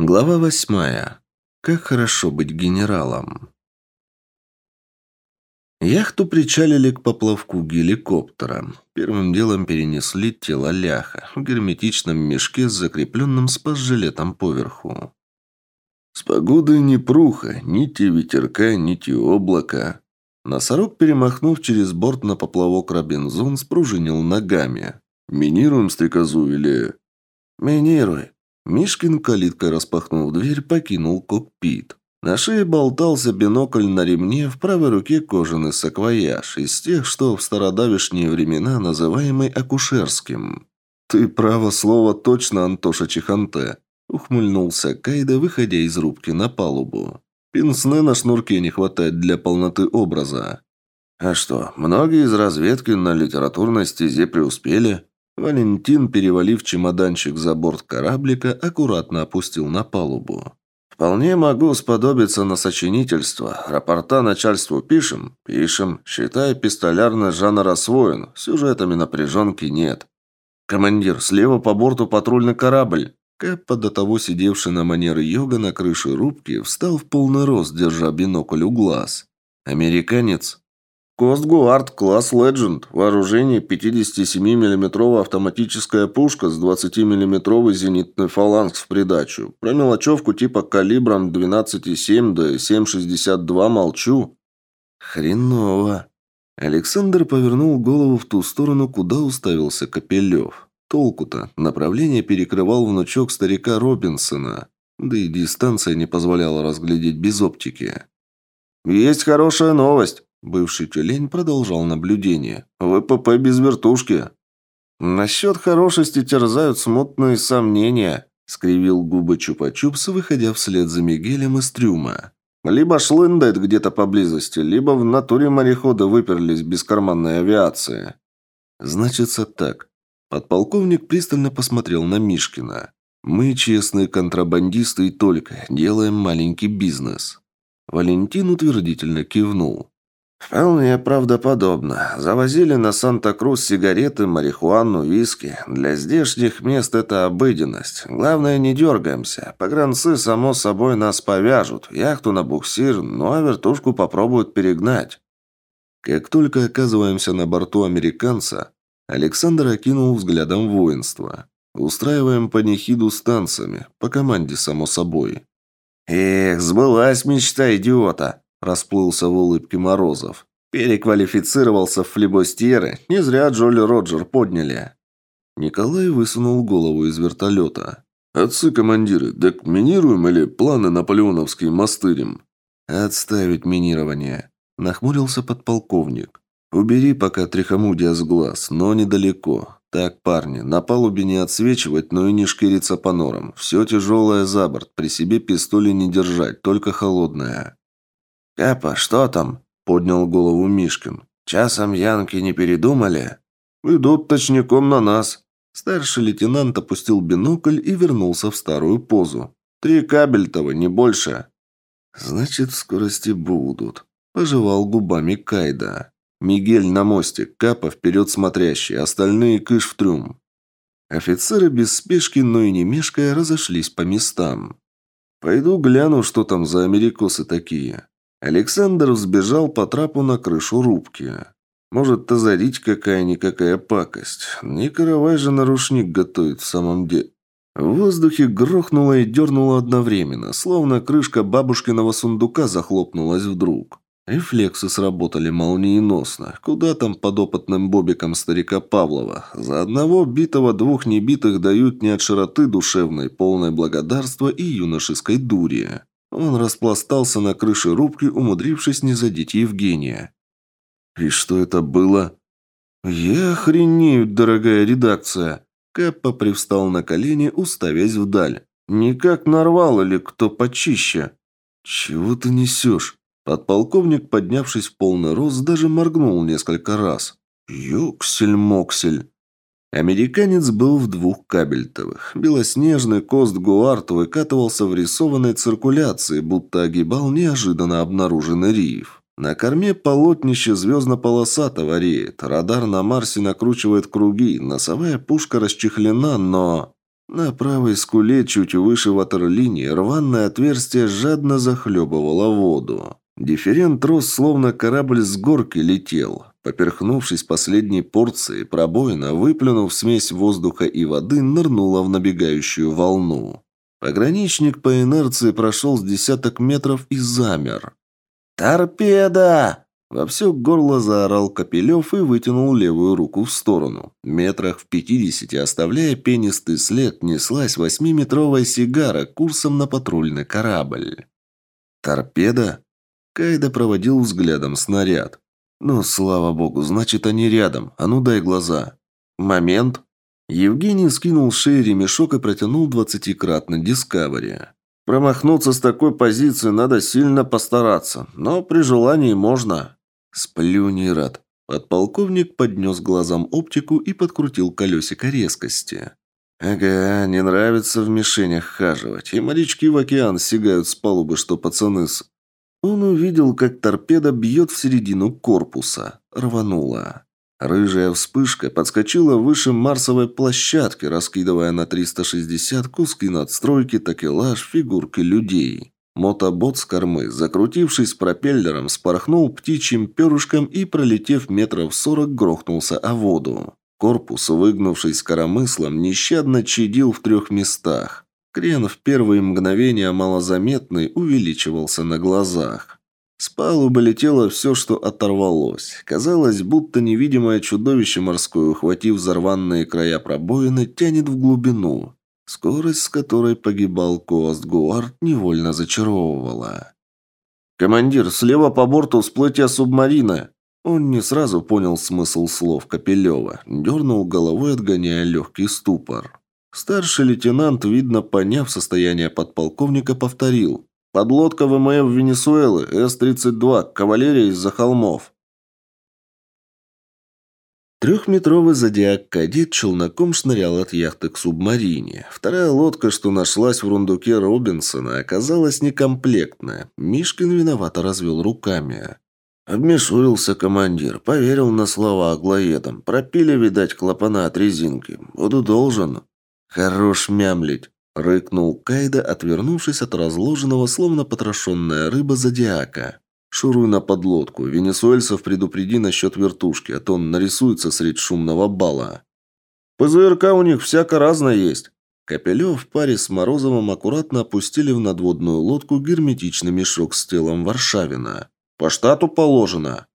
Глава восьмая. Как хорошо быть генералом. Яхту причалили к поплавку геликоптера. Первым делом перенесли тело ляха в герметичном мешке с закрепленным спас-жилетом поверху. С погодой ни пруха, нити ветерка, нити облака. Носорог, перемахнув через борт на поплавок Робинзон, спружинил ногами. «Минируем стрекозу или...» «Минируй», Мишкин, калиткой распахнув дверь, покинул кокпит. На шее болтался бинокль на ремне, в правой руке кожаный саквояж, из тех, что в стародавишние времена называемый акушерским. «Ты, право слово, точно, Антоша Чеханте», — ухмыльнулся Кайда, выходя из рубки на палубу. «Пинсне на шнурке не хватает для полноты образа». «А что, многие из разведки на литературной стезе преуспели?» Валентин, перевалив чемоданчик за борт кораблика, аккуратно опустил на палубу. «Вполне могу сподобиться на сочинительство. Рапорта начальству пишем? Пишем. Считай, пистолярный жанр освоен. Сюжетами напряженки нет. Командир, слева по борту патрульный корабль». Кэппа, до того сидевший на манер йога на крыше рубки, встал в полный рост, держа бинокль у глаз. «Американец?» Костгуард, класс Legend. Вооружение 57 миллиметровая автоматическая пушка с 20 миллиметровый зенитный фаланкс в придачу. Про мелочевку типа калибром 12,7 до 7,62 молчу. Хреново. Александр повернул голову в ту сторону, куда уставился Капелев. Толку-то. Направление перекрывал внучок старика Робинсона. Да и дистанция не позволяла разглядеть без оптики. «Есть хорошая новость», Бывший тюлень продолжал наблюдение. «ВПП без вертушки». «Насчет хорошести терзают смутные сомнения», — скривил губы Чупа-Чупс, выходя вслед за Мигелем из трюма. «Либо шлындает где-то поблизости, либо в натуре морехода выперлись без карманной авиации». «Значится так». Подполковник пристально посмотрел на Мишкина. «Мы честные контрабандисты и только, делаем маленький бизнес». Валентин утвердительно кивнул. «Вполне правдоподобно. Завозили на Санта-Крус сигареты, марихуану, виски. Для здешних мест это обыденность. Главное, не дергаемся. Погранцы, само собой, нас повяжут. Яхту на буксир, ну а вертушку попробуют перегнать». Как только оказываемся на борту американца, Александр окинул взглядом воинство. Устраиваем панихиду с танцами, по команде, само собой. «Эх, сбылась мечта идиота!» Расплылся в улыбке Морозов. Переквалифицировался в флебостьеры. Не зря Джоли Роджер подняли. Николай высунул голову из вертолета. «Отцы-командиры, так минируем или планы наполеоновские мастырим?» «Отставить минирование», – нахмурился подполковник. «Убери пока трихомудия с глаз, но недалеко. Так, парни, на палубе не отсвечивать, но и не шкириться по норам. Все тяжелое за борт, при себе пистоли не держать, только холодное». «Кэпа, что там?» – поднял голову Мишкин. «Часом янки не передумали?» «Идут точняком на нас». Старший лейтенант опустил бинокль и вернулся в старую позу. «Три кабельтова, не больше». «Значит, в скорости будут», – пожевал губами Кайда. «Мигель на мостик, Капа вперед смотрящий, остальные кыш в трюм». Офицеры без спешки, но и не мешкая, разошлись по местам. «Пойду гляну, что там за америкосы такие». Александр взбежал по трапу на крышу рубки. Может, тазарить какая-никакая пакость. Не каравай же нарушник готовит в самом деле. В воздухе грохнуло и дернуло одновременно, словно крышка бабушкиного сундука захлопнулась вдруг. Рефлексы сработали молниеносно. Куда там подопытным бобиком старика Павлова? За одного битого двух небитых дают не от широты душевной, полной благодарства и юношеской дури. Он распластался на крыше рубки, умудрившись не задеть Евгения. «И что это было?» «Я охренею, дорогая редакция!» Кэппа привстал на колени, уставясь вдаль. «Никак нарвал или кто почище?» «Чего ты несешь?» Подполковник, поднявшись в полный рост, даже моргнул несколько раз. «Юксель-моксель!» Американец был в двух кабельтовых. Белоснежный Кост Гуарт выкатывался в рисованной циркуляции, будто огибал неожиданно обнаруженный риф. На корме полотнище звездно-полосатого реет, радар на Марсе накручивает круги, носовая пушка расчехлена, но... На правой скуле, чуть выше ватерлинии, рваное отверстие жадно захлебывало воду. Дифферент рос, словно корабль с горки летел. Поперхнувшись последней порцией, пробоина, выплюнув смесь воздуха и воды, нырнула в набегающую волну. Пограничник по инерции прошел с десяток метров и замер. «Торпеда!» Во все горло заорал Копелев и вытянул левую руку в сторону. Метрах в пятидесяти, оставляя пенистый след, неслась восьмиметровая сигара курсом на патрульный корабль. «Торпеда?» Кайда проводил взглядом снаряд. «Ну, слава богу, значит, они рядом. А ну, дай глаза». «Момент». Евгений скинул с ремешок и протянул двадцатикратный дискавери. «Промахнуться с такой позиции надо сильно постараться, но при желании можно». «Сплюни, рад». Подполковник поднес глазам оптику и подкрутил колесико резкости. «Ага, не нравится в мишенях хаживать, и морячки в океан сигают с палубы, что пацаны с...» Он увидел, как торпеда бьет в середину корпуса. Рванула. Рыжая вспышка подскочила выше марсовой площадки, раскидывая на 360 куски надстройки, такелаж, фигурки людей. Мотобот с кормы, закрутившись пропеллером, спорхнул птичьим перышком и, пролетев метров сорок, грохнулся о воду. Корпус, выгнувшись коромыслом, нещадно чадил в трех местах. Крен в первые мгновения малозаметный увеличивался на глазах. С палубы летело все, что оторвалось. Казалось, будто невидимое чудовище морское, ухватив взорванные края пробоины, тянет в глубину. Скорость, с которой погибал Коаст Гуард, невольно зачаровывала. «Командир, слева по борту всплытие субмарины!» Он не сразу понял смысл слов Капелева, дернул головой, отгоняя легкий ступор. Старший лейтенант, видно, поняв состояние подполковника, повторил. «Подлодка ВМФ Венесуэлы, С-32, кавалерия из-за холмов». Трехметровый зодиак-кадет челноком шнырял от яхты к субмарине. Вторая лодка, что нашлась в рундуке Робинсона, оказалась некомплектная. Мишкин виновато развел руками. Обмешурился командир, поверил на слова аглоедам. Пропили, видать, клапана от резинки. Буду должен. «Хорош мямлить!» – рыкнул Кайда, отвернувшись от разложенного, словно потрошенная рыба зодиака. «Шуруй на подлодку. Венесуэльцев предупреди насчет вертушки, а то он нарисуется средь шумного бала». «ПЗРК у них всяко разное есть». Капелев в паре с Морозовым аккуратно опустили в надводную лодку герметичный мешок с телом Варшавина. «По штату положено».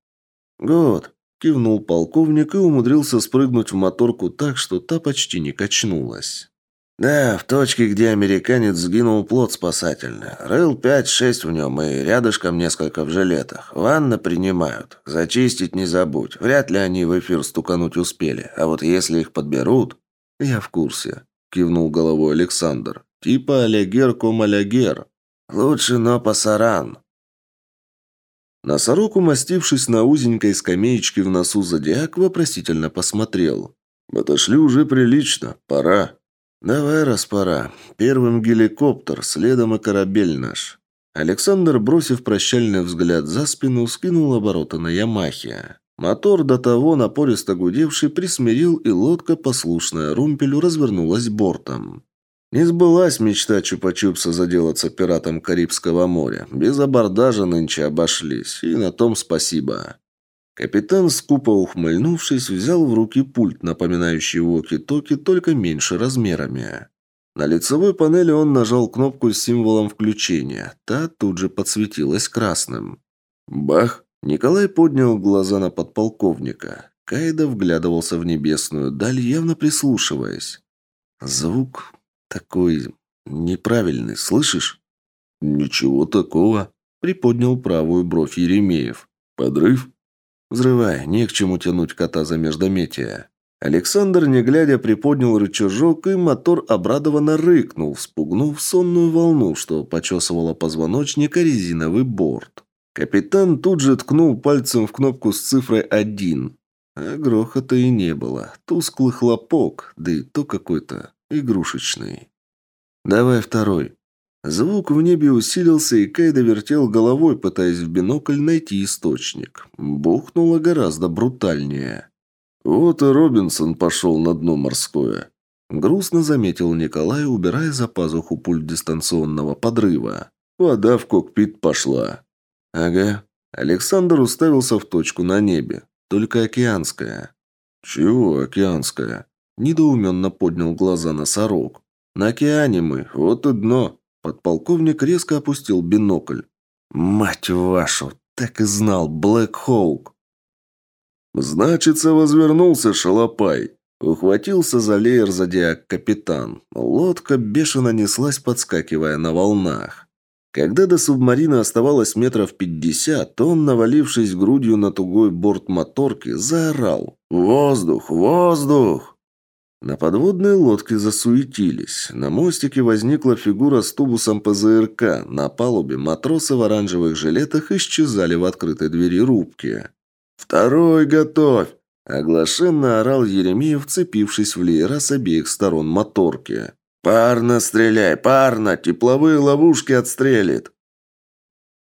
«Год», – кивнул полковник и умудрился спрыгнуть в моторку так, что та почти не качнулась. «Да, в точке, где американец сгинул плод спасательный. Рыл пять-шесть в нем и рядышком несколько в жилетах. Ванны принимают. Зачистить не забудь. Вряд ли они в эфир стукануть успели. А вот если их подберут...» «Я в курсе», — кивнул головой Александр. «Типа алягер ком алягер. Лучше, но пасаран». Носорог, умастившись на узенькой скамеечке в носу зодиак, вопросительно посмотрел. «Отошли уже прилично. Пора». «Давай, распора. Первым геликоптер, следом и корабель наш». Александр, бросив прощальный взгляд за спину, скинул обороты на Ямахе. Мотор, до того напористо гудевший, присмирил, и лодка, послушная румпелю, развернулась бортом. Не сбылась мечта Чупа-Чупса заделаться пиратом Карибского моря. Без абордажа нынче обошлись, и на том спасибо. Капитан, скупо ухмыльнувшись, взял в руки пульт, напоминающий воки-токи, только меньше размерами. На лицевой панели он нажал кнопку с символом включения. Та тут же подсветилась красным. Бах! Николай поднял глаза на подполковника. Кайда вглядывался в небесную даль, явно прислушиваясь. Звук такой неправильный, слышишь? Ничего такого. Приподнял правую бровь Еремеев. Подрыв? «Взрывай, не к чему тянуть кота за междометия». Александр, не глядя, приподнял рычажок, и мотор обрадованно рыкнул, спугнув сонную волну, что почесывала позвоночника резиновый борт. Капитан тут же ткнул пальцем в кнопку с цифрой «один». А грохота и не было. Тусклый хлопок, да и то какой-то игрушечный. «Давай второй», Звук в небе усилился, и Кайда вертел головой, пытаясь в бинокль найти источник. Бухнуло гораздо брутальнее. Вот и Робинсон пошел на дно морское. Грустно заметил Николай, убирая за пазуху пульт дистанционного подрыва. Вода в кокпит пошла. Ага. Александр уставился в точку на небе. Только океанская. Чего океанская? Недоуменно поднял глаза носорог. На океане мы, вот и дно. Подполковник резко опустил бинокль. «Мать вашу! Так и знал, Блэк Хоук!» «Значится, возвернулся шалопай!» Ухватился за леер зодиак капитан. Лодка бешено неслась, подскакивая на волнах. Когда до субмарины оставалось метров пятьдесят, он, навалившись грудью на тугой борт моторки, заорал «Воздух! Воздух!» На подводной лодке засуетились. На мостике возникла фигура с тубусом ПЗРК. На палубе матросы в оранжевых жилетах исчезали в открытой двери рубки. «Второй готовь!» Оглашенно орал Еремеев, вцепившись в леера с обеих сторон моторки. «Парно стреляй, парно! Тепловые ловушки отстрелит!»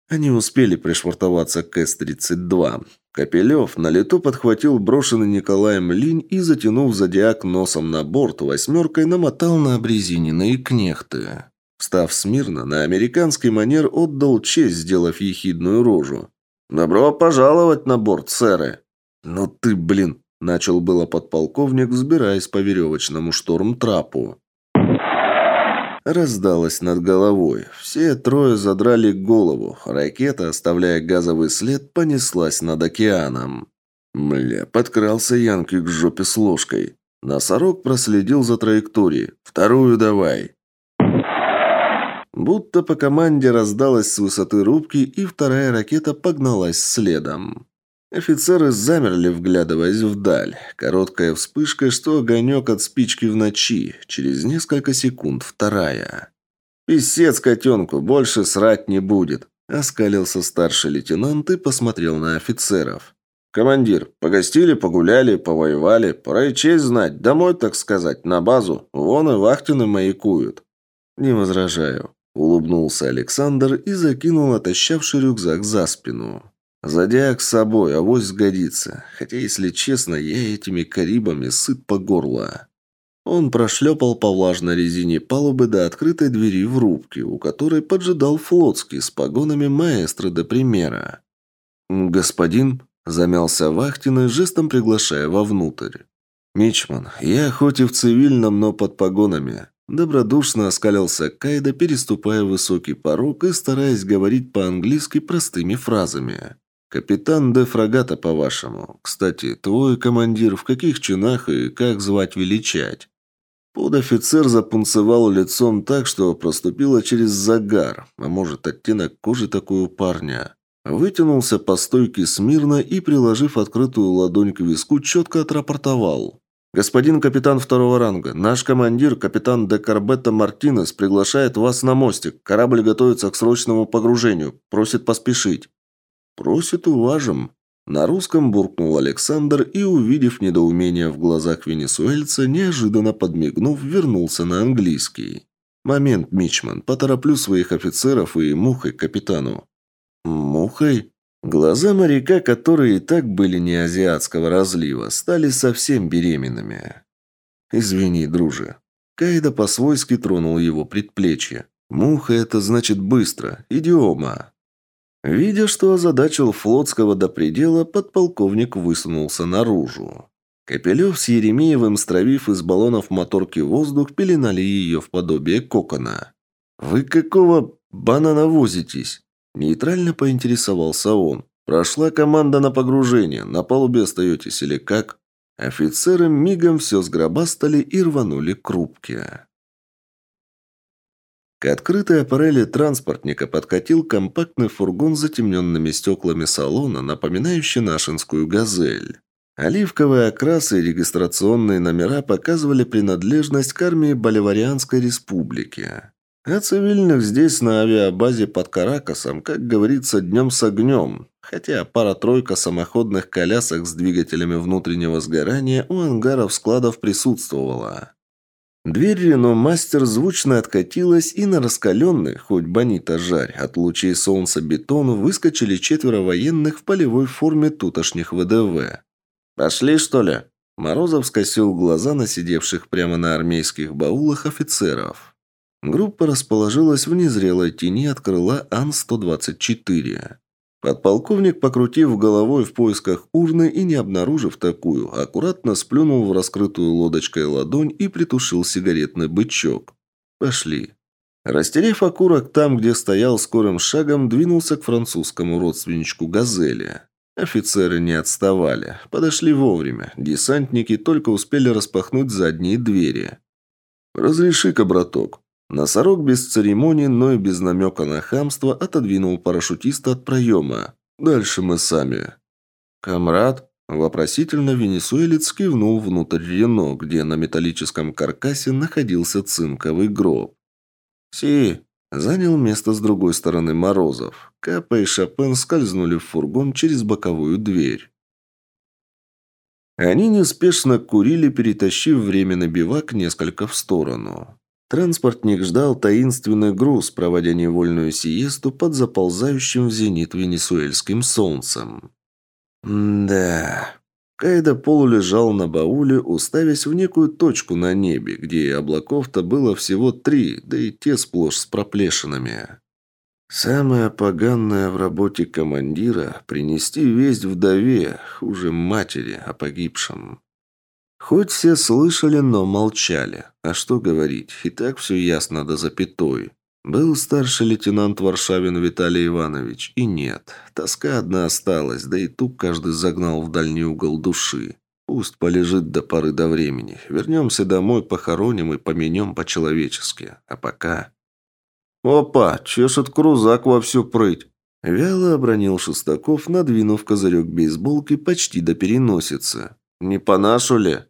Они успели пришвартоваться к С-32. Капелев на лету подхватил брошенный Николаем линь и, затянув зодиак носом на борт, восьмеркой намотал на обрезиненные кнехты. Встав смирно, на американский манер отдал честь, сделав ехидную рожу. «Добро пожаловать на борт, сэры!» «Ну ты, блин!» – начал было подполковник, взбираясь по веревочному шторм-трапу. Раздалось над головой. Все трое задрали голову. Ракета, оставляя газовый след, понеслась над океаном. Мля, подкрался Янки к жопе с ложкой. Носорог проследил за траекторией. «Вторую давай!» Будто по команде раздалась с высоты рубки, и вторая ракета погналась следом. Офицеры замерли, вглядываясь вдаль. Короткая вспышка, что огонек от спички в ночи. Через несколько секунд вторая. «Писец котенку, больше срать не будет», – оскалился старший лейтенант и посмотрел на офицеров. «Командир, погостили, погуляли, повоевали. Пора и честь знать. Домой, так сказать, на базу. Вон и вахтины маякуют». «Не возражаю», – улыбнулся Александр и закинул отощавший рюкзак за спину. Зодиак с собой, авось сгодится. Хотя, если честно, я этими карибами сыт по горло. Он прошлепал по влажной резине палубы до открытой двери в рубке, у которой поджидал флотский с погонами маэстро до примера. «Господин», – замялся Вахтин и жестом приглашая вовнутрь. «Мичман, я хоть и в цивильном, но под погонами». Добродушно оскалился Кайда, переступая высокий порог и стараясь говорить по-английски простыми фразами. «Капитан де фрагата, по-вашему. Кстати, твой командир в каких чинах и как звать величать?» Подофицер запунцевал лицом так, что проступило через загар, а может, оттенок кожи такой у парня. Вытянулся по стойке смирно и, приложив открытую ладонь к виску, четко отрапортовал. «Господин капитан второго ранга, наш командир, капитан де Карбетта Мартинес, приглашает вас на мостик. Корабль готовится к срочному погружению. Просит поспешить». «Просит уважим». На русском буркнул Александр и, увидев недоумение в глазах венесуэльца, неожиданно подмигнув, вернулся на английский. «Момент, Мичман, потороплю своих офицеров и мухой капитану». «Мухой?» Глаза моряка, которые и так были не азиатского разлива, стали совсем беременными. «Извини, друже». Кайда по-свойски тронул его предплечье. «Муха – это значит быстро, идиома». Видя, что озадачил флотского до предела, подполковник высунулся наружу. Капелев с Еремеевым, стравив из баллонов моторки воздух, пеленали ее в подобие кокона. «Вы какого банана возитесь?» Нейтрально поинтересовался он. «Прошла команда на погружение. На палубе остаетесь или как?» Офицеры мигом все сгробастали и рванули к рубке. К открытой аппарели транспортника подкатил компактный фургон с затемненными стеклами салона, напоминающий нашинскую «Газель». Оливковые окрасы и регистрационные номера показывали принадлежность к армии Боливарианской республики. А цивильных здесь на авиабазе под Каракасом, как говорится, днем с огнем. Хотя пара-тройка самоходных колясок с двигателями внутреннего сгорания у ангаров складов присутствовала. Дверь Рено Мастер звучно откатилась, и на раскаленный, хоть бонита жарь, от лучей солнца бетон выскочили четверо военных в полевой форме тутошних ВДВ. «Пошли, что ли?» Морозов скосил глаза на сидевших прямо на армейских баулах офицеров. Группа расположилась в незрелой тени от крыла Ан-124. Подполковник, покрутив головой в поисках урны и не обнаружив такую, аккуратно сплюнул в раскрытую лодочкой ладонь и притушил сигаретный бычок. «Пошли». Растерев окурок там, где стоял скорым шагом, двинулся к французскому родственничку «Газели». Офицеры не отставали. Подошли вовремя. Десантники только успели распахнуть задние двери. «Разреши-ка, браток». Носорог без церемонии, но и без намека на хамство отодвинул парашютиста от проема. «Дальше мы сами». «Камрад?» Вопросительно венесуэлец кивнул внутрь Рено, где на металлическом каркасе находился цинковый гроб. «Си!» Занял место с другой стороны Морозов. Капа и Шопен скользнули в фургон через боковую дверь. Они неспешно курили, перетащив временный бивак несколько в сторону. Транспортник ждал таинственный груз, проводя невольную сиесту под заползающим в зенит венесуэльским солнцем. «Да...» Кайда полулежал на бауле, уставясь в некую точку на небе, где облаков-то было всего три, да и те сплошь с проплешинами. Самое поганное в работе командира – принести весть вдове, хуже матери, о погибшем. Хоть все слышали, но молчали. А что говорить, и так все ясно до запятой. Был старший лейтенант Варшавин Виталий Иванович, и нет. Тоска одна осталась, да и ту каждый загнал в дальний угол души. Пусть полежит до поры до времени. Вернемся домой, похороним и поменем по-человечески. А пока... «Опа! Чешет крузак во всю прыть!» Вяло обронил Шестаков, надвинув козырек бейсболки почти до переносицы. «Не по нашу ли?»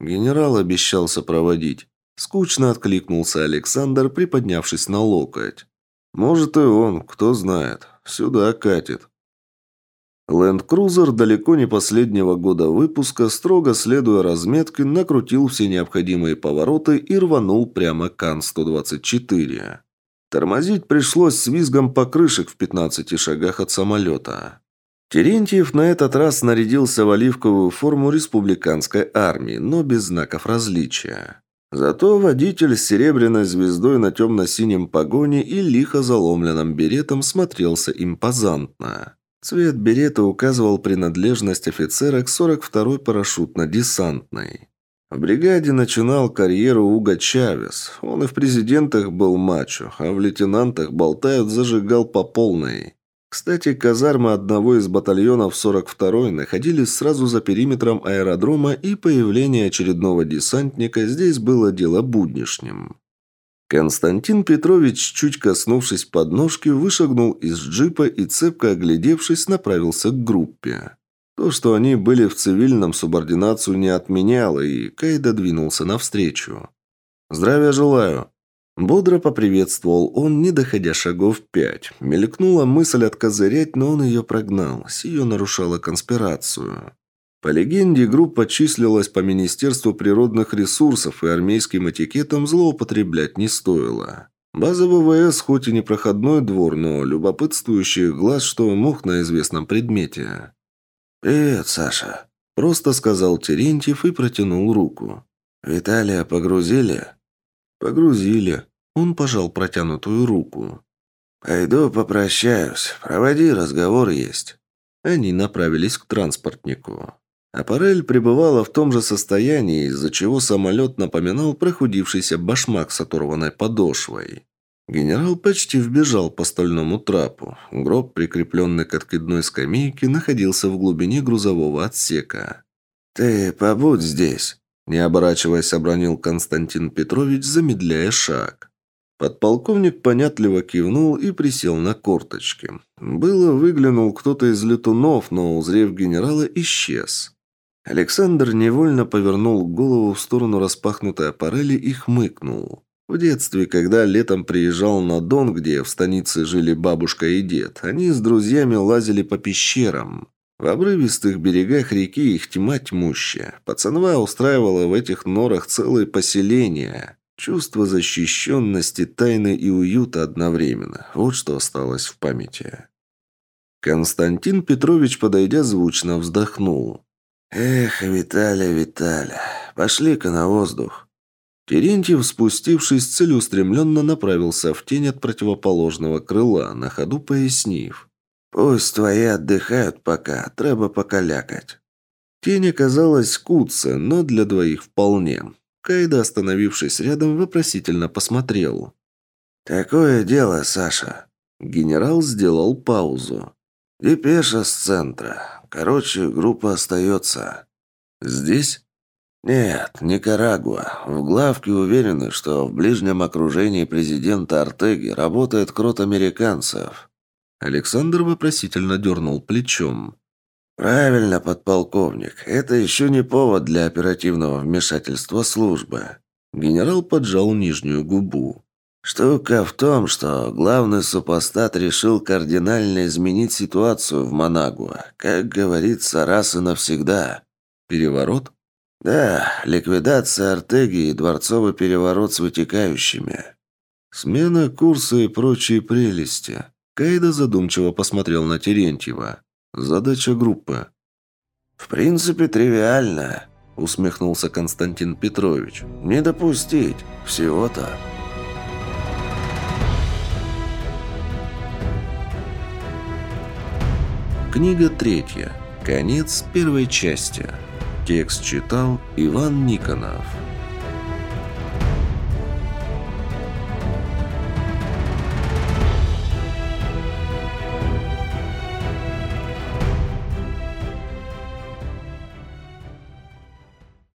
Генерал обещался проводить. Скучно откликнулся Александр, приподнявшись на локоть. «Может и он, кто знает. Сюда катит». Ленд-крузер далеко не последнего года выпуска, строго следуя разметке, накрутил все необходимые повороты и рванул прямо к Ан-124. Тормозить пришлось с визгом покрышек в 15 шагах от самолета. Терентьев на этот раз нарядился в оливковую форму республиканской армии, но без знаков различия. Зато водитель с серебряной звездой на темно-синем погоне и лихо заломленным беретом смотрелся импозантно. Цвет берета указывал принадлежность офицера к 42-й парашютно-десантной. В бригаде начинал карьеру Уга Чавес. Он и в президентах был мачо, а в лейтенантах болтают зажигал по полной. Кстати, казармы одного из батальонов 42-й находились сразу за периметром аэродрома, и появление очередного десантника здесь было дело буднишним. Константин Петрович, чуть коснувшись подножки, вышагнул из джипа и, цепко оглядевшись, направился к группе. То, что они были в цивильном, субординацию не отменяло, и Кайда двинулся навстречу. «Здравия желаю!» Бодро поприветствовал он, не доходя шагов пять. Мелькнула мысль откозырять, но он ее прогнал. Сие нарушало конспирацию. По легенде, группа числилась по Министерству природных ресурсов, и армейским этикетом злоупотреблять не стоило. База ВВС хоть и не проходной двор, но любопытствующий глаз, что мог на известном предмете. «Привет, Саша», – просто сказал Терентьев и протянул руку. «Виталия погрузили?» «Погрузили». Он пожал протянутую руку. «Пойду попрощаюсь. Проводи, разговор есть». Они направились к транспортнику. Аппарель пребывала в том же состоянии, из-за чего самолет напоминал прохудившийся башмак с оторванной подошвой. Генерал почти вбежал по стальному трапу. Гроб, прикрепленный к откидной скамейке, находился в глубине грузового отсека. «Ты побудь здесь», не оборачиваясь, обронил Константин Петрович, замедляя шаг. Подполковник понятливо кивнул и присел на корточки. Было выглянул кто-то из летунов, но, узрев генерала, исчез. Александр невольно повернул голову в сторону распахнутой аппарели и хмыкнул. В детстве, когда летом приезжал на Дон, где в станице жили бабушка и дед, они с друзьями лазили по пещерам. В обрывистых берегах реки их тьма тьмущая. Пацанва устраивала в этих норах целые поселения. Чувство защищенности, тайны и уюта одновременно. Вот что осталось в памяти. Константин Петрович, подойдя звучно, вздохнул. «Эх, Виталя, Виталя, пошли-ка на воздух». Терентьев, спустившись, целеустремленно направился в тень от противоположного крыла, на ходу пояснив. «Пусть твои отдыхают пока, треба покалякать». Тень оказалась куца, но для двоих вполне. Кайда, остановившись рядом, вопросительно посмотрел. «Такое дело, Саша». Генерал сделал паузу. «Депеша с центра. Короче, группа остается». «Здесь?» «Нет, Никарагуа. В главке уверены, что в ближнем окружении президента Артеги работает крот американцев». Александр вопросительно дернул плечом. «Правильно, подполковник. Это еще не повод для оперативного вмешательства службы». Генерал поджал нижнюю губу. «Штука в том, что главный супостат решил кардинально изменить ситуацию в Манагуа. Как говорится, раз и навсегда. Переворот?» «Да, ликвидация Артеги и дворцовый переворот с вытекающими». «Смена курса и прочие прелести». Кайда задумчиво посмотрел на Терентьева. «Задача группы». «В принципе, тривиально», — усмехнулся Константин Петрович. «Не допустить. Всего-то». Книга третья. Конец первой части. Текст читал Иван Никонов.